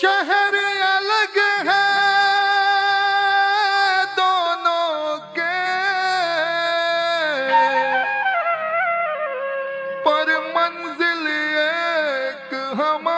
शहर अलग है दोनों के। पर मंजिल एक हमारे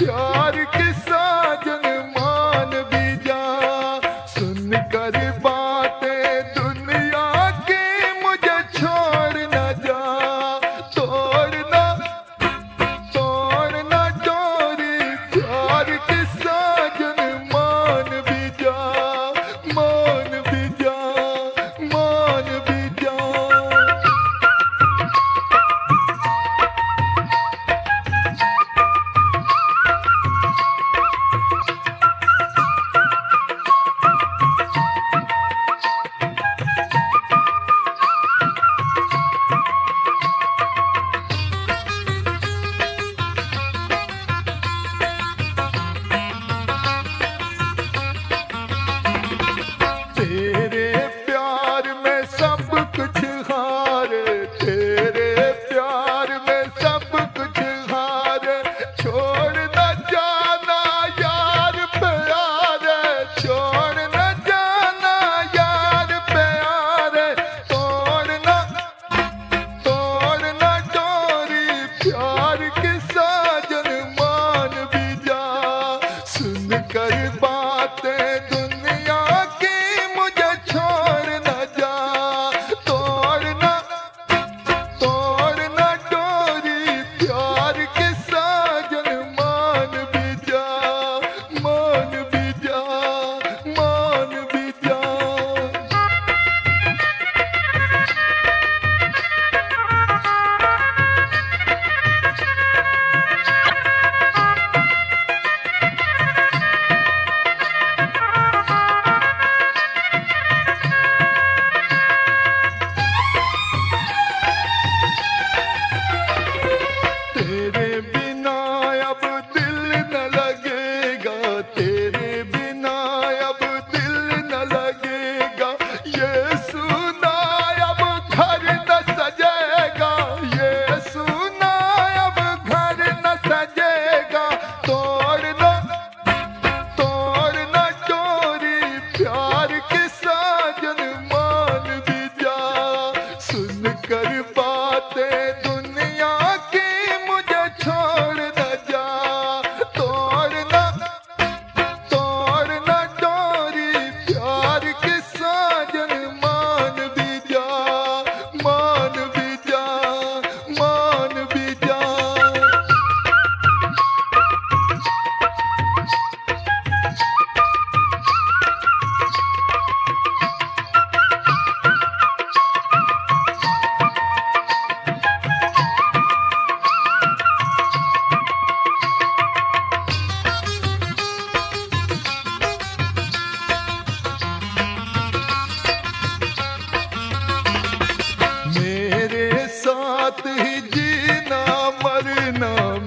प्यार के साजन मान भी जा। सुन कर बातें दुनिया के मुझे छोड़ न जा। तोड़ना तोड़ना चोरी प्यार के साजन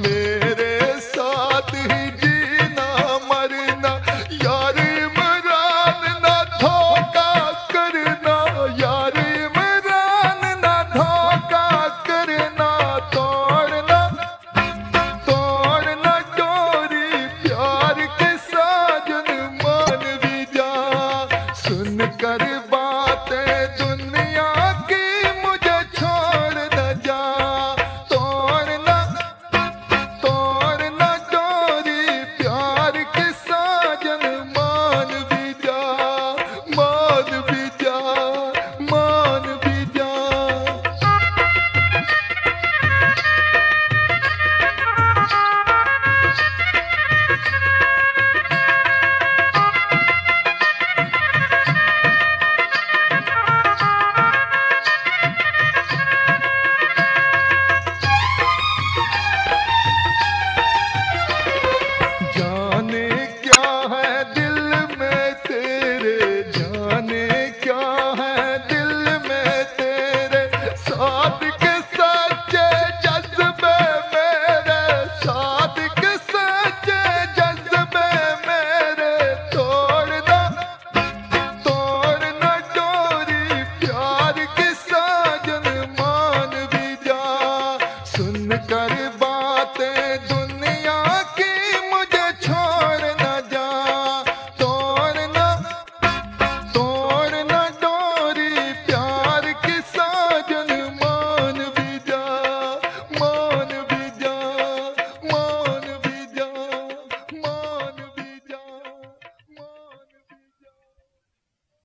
me.